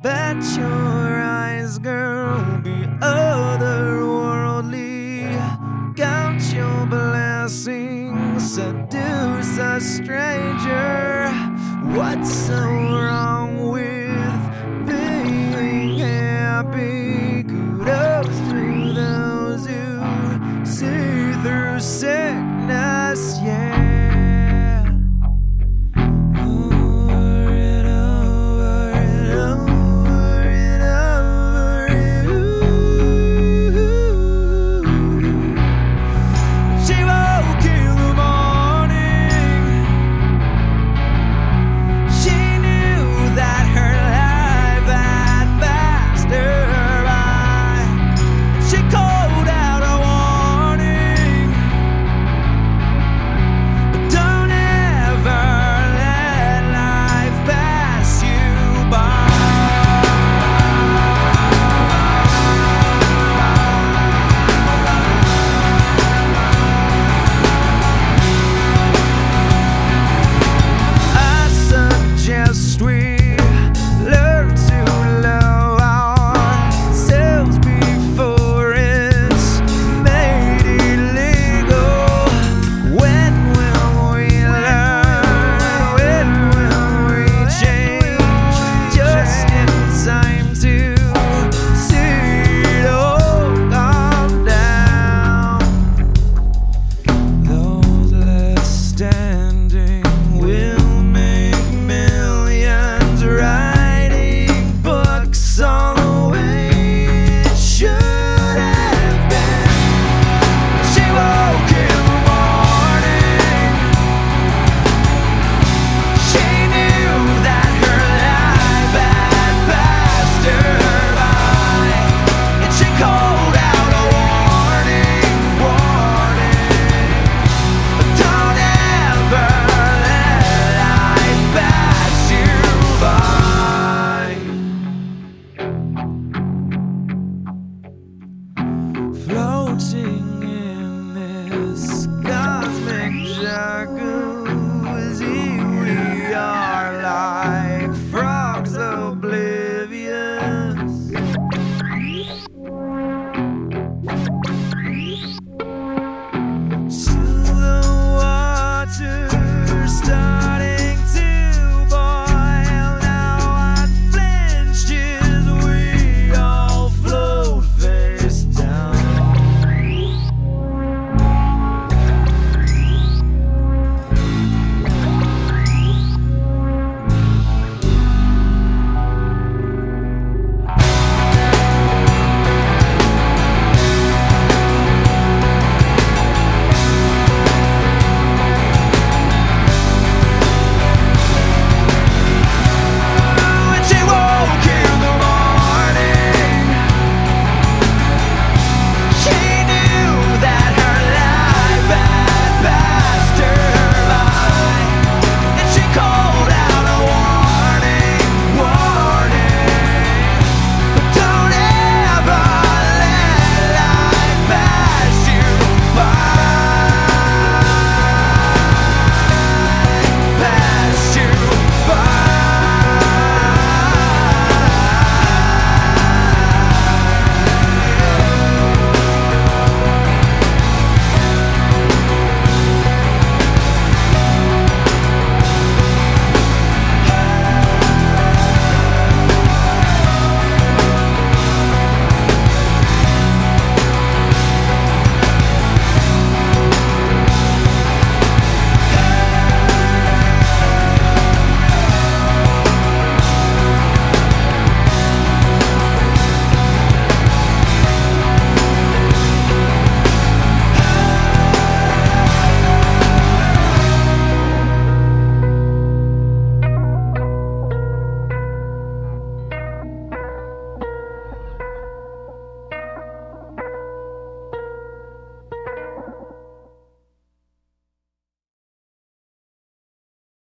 Bet your eyes, girl, be otherworldly. Count your blessings, seduce a stranger. What's so wrong?